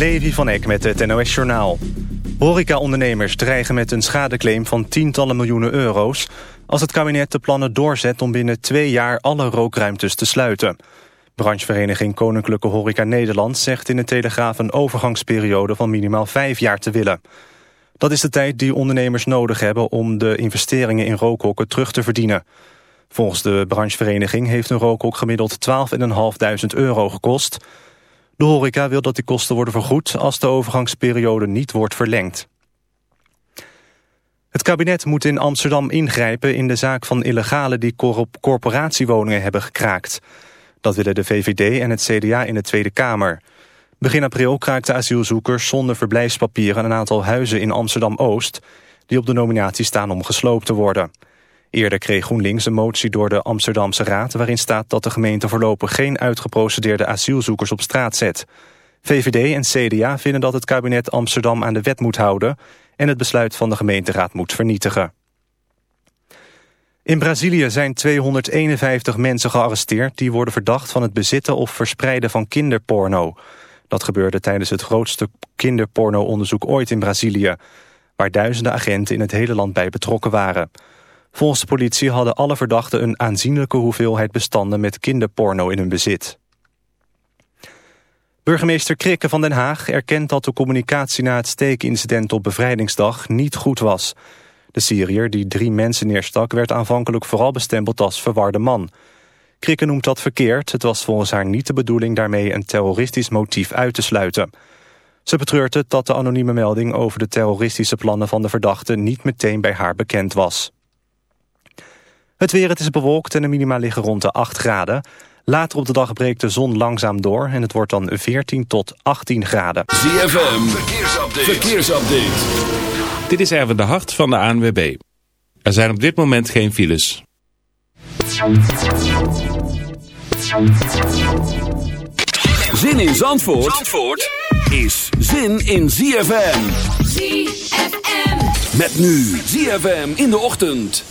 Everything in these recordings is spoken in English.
Levi van Eck met het NOS-journaal. Horeca-ondernemers dreigen met een schadeclaim van tientallen miljoenen euro's... als het kabinet de plannen doorzet om binnen twee jaar alle rookruimtes te sluiten. Branchevereniging Koninklijke Horeca Nederland zegt in de Telegraaf... een overgangsperiode van minimaal vijf jaar te willen. Dat is de tijd die ondernemers nodig hebben om de investeringen in rookhokken terug te verdienen. Volgens de branchevereniging heeft een rookhok gemiddeld 12.500 euro gekost... De horeca wil dat die kosten worden vergoed als de overgangsperiode niet wordt verlengd. Het kabinet moet in Amsterdam ingrijpen in de zaak van illegalen die corporatiewoningen hebben gekraakt. Dat willen de VVD en het CDA in de Tweede Kamer. Begin april kraakten asielzoekers zonder verblijfspapieren een aantal huizen in Amsterdam-Oost... die op de nominatie staan om gesloopt te worden. Eerder kreeg GroenLinks een motie door de Amsterdamse Raad... waarin staat dat de gemeente voorlopig geen uitgeprocedeerde asielzoekers op straat zet. VVD en CDA vinden dat het kabinet Amsterdam aan de wet moet houden... en het besluit van de gemeenteraad moet vernietigen. In Brazilië zijn 251 mensen gearresteerd... die worden verdacht van het bezitten of verspreiden van kinderporno. Dat gebeurde tijdens het grootste kinderporno-onderzoek ooit in Brazilië... waar duizenden agenten in het hele land bij betrokken waren... Volgens de politie hadden alle verdachten een aanzienlijke hoeveelheid bestanden met kinderporno in hun bezit. Burgemeester Krikke van Den Haag erkent dat de communicatie na het steekincident op bevrijdingsdag niet goed was. De Syriër die drie mensen neerstak werd aanvankelijk vooral bestempeld als verwarde man. Krikke noemt dat verkeerd. Het was volgens haar niet de bedoeling daarmee een terroristisch motief uit te sluiten. Ze betreurt het dat de anonieme melding over de terroristische plannen van de verdachte niet meteen bij haar bekend was. Het weer, het is bewolkt en de minima liggen rond de 8 graden. Later op de dag breekt de zon langzaam door en het wordt dan 14 tot 18 graden. ZFM, verkeersupdate. verkeersupdate. Dit is Erwin de Hart van de ANWB. Er zijn op dit moment geen files. Zin in Zandvoort, Zandvoort is zin in ZFM. ZFM. Met nu ZFM in de ochtend.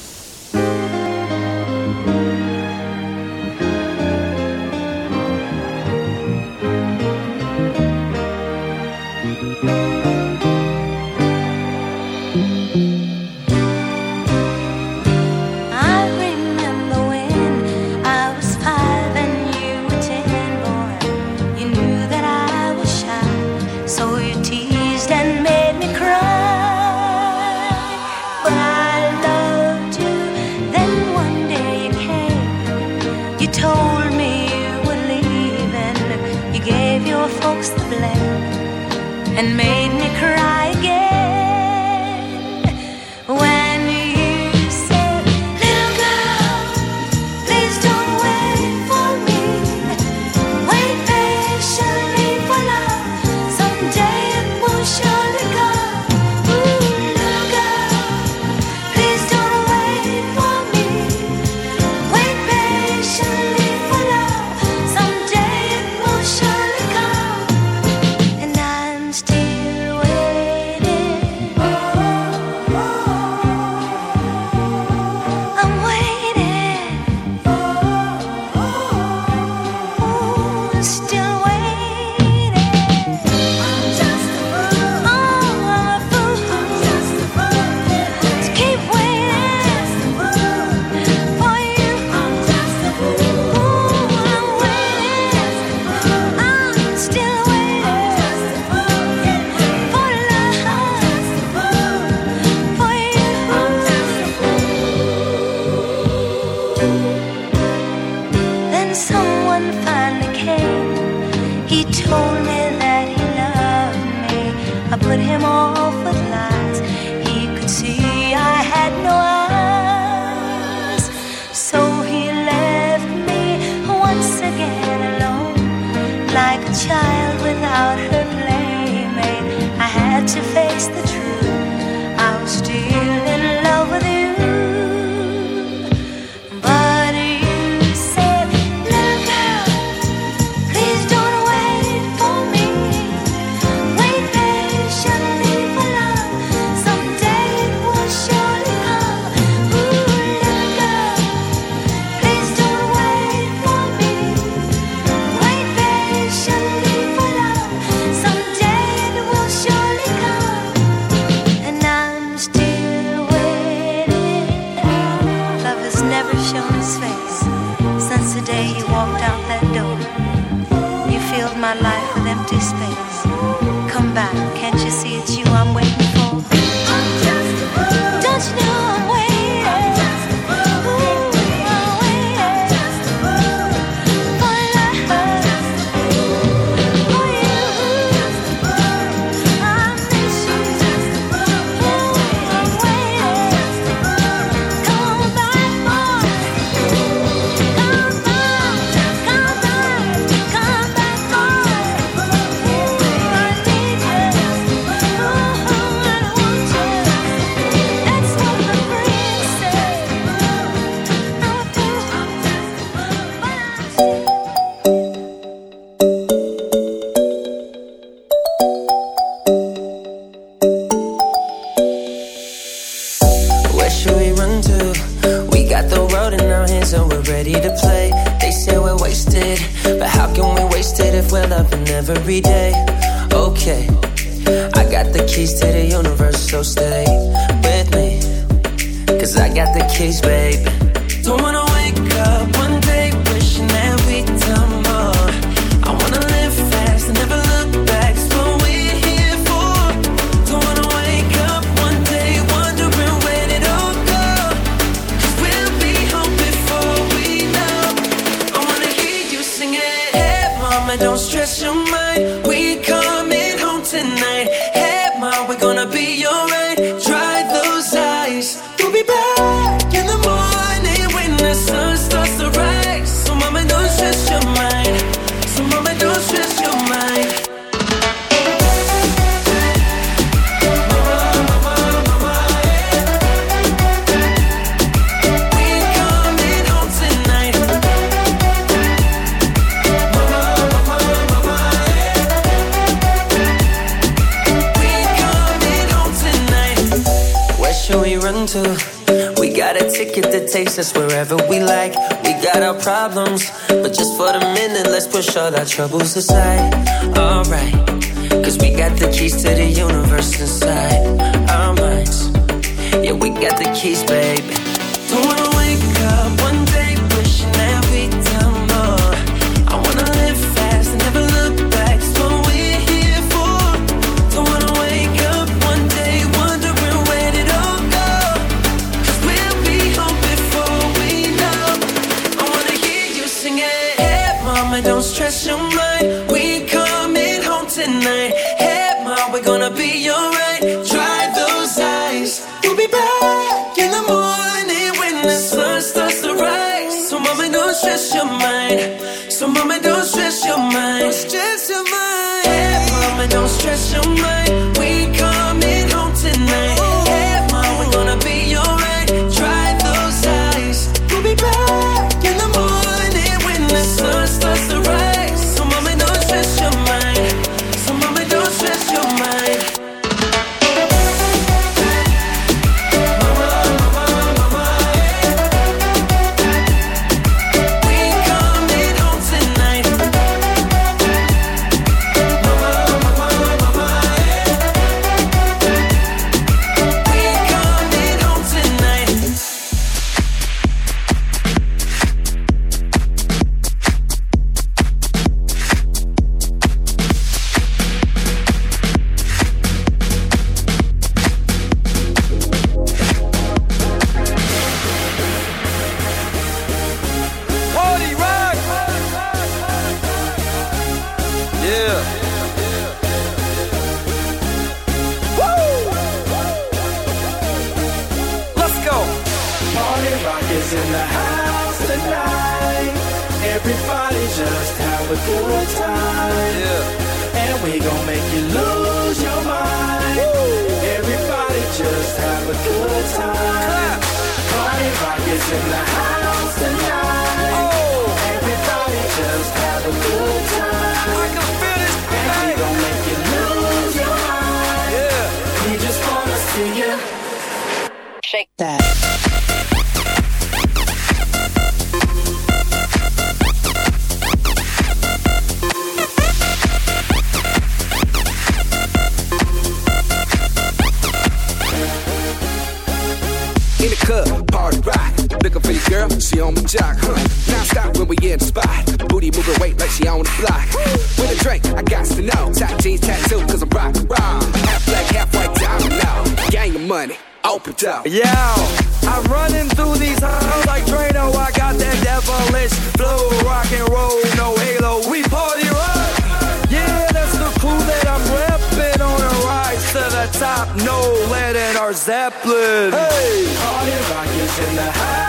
We got the keys to the universe inside our minds. Yeah, we got the keys, baby. Don't wanna wake up one day wishing that we done. tonight. Everybody just have a good time. Yeah. And we gon' make you lose your mind. Woo. Everybody just have a good time. Clap. Party rock is in the house tonight. Up. Yo, I'm running through these halls like Drano. I got that devilish flow, rock and roll, no halo. We party rock. Yeah, that's the crew that I'm repping on a rise to the top. No lead in our Zeppelin. Hey, Party rock is in the house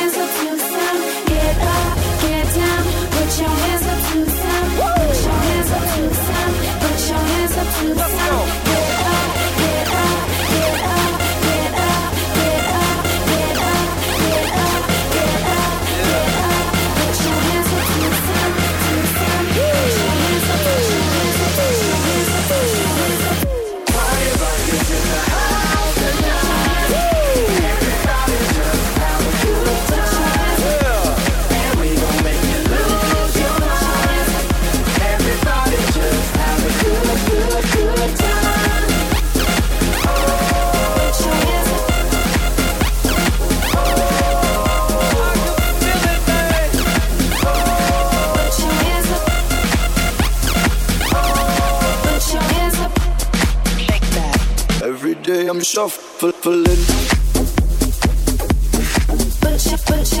shuffling. Bunch of, bunch.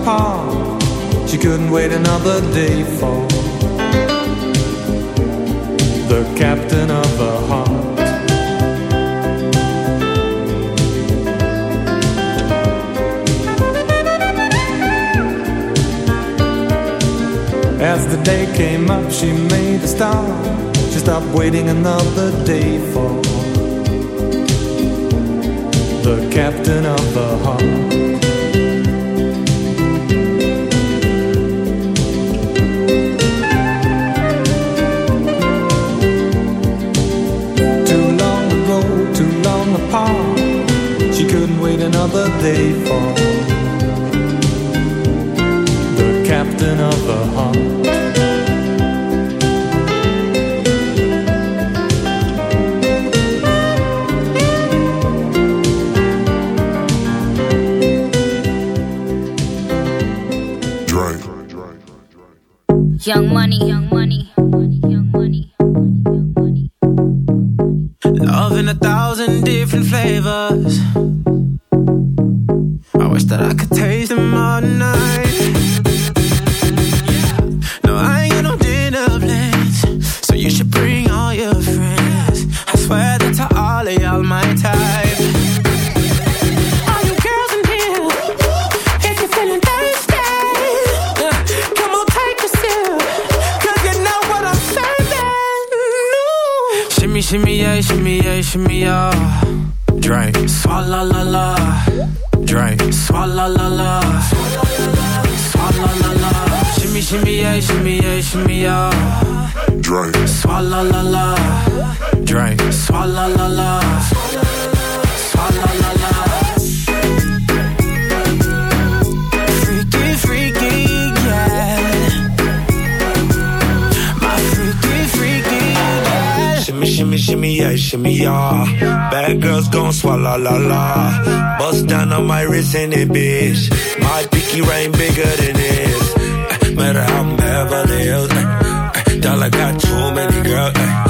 She couldn't wait another day for The captain of her heart. As the day came up she made a start. She stopped waiting another day for The captain of her heart. they fall. brain. Swalla la la. Swalla la la. Freaky, freaky, yeah. My freaky, freaky, yeah. Shimmy, shimmy, shimmy, yeah, shimmy, yeah. Bad girls gon' swalla la la. Bust down on my wrist and it, bitch. My pinky ring bigger than this. Uh, matter how I'm Beverly Hills. Uh, uh, dollar got too many girls.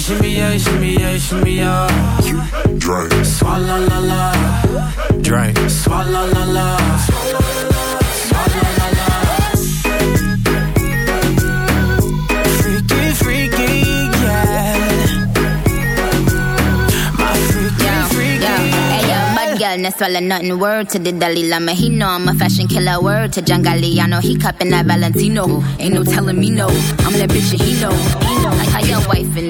Shimmy, shimmy, yeah, shimmy, yeah, shimmy, yeah. Drink. Swalla la la. Drink. Swalla la la. Swalla la la. Freaky, freaky, yeah. My freaky, Yo, freaky. yo, hey yo, bad girl, no swallow nothing. Word to the Dalai Lama, he know I'm a fashion killer. Word to John Galliano, he cupping that Valentino. Ain't no telling me no, I'm that bitch and he know. Like how your wife in these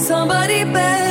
somebody better.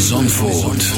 Zandvoort.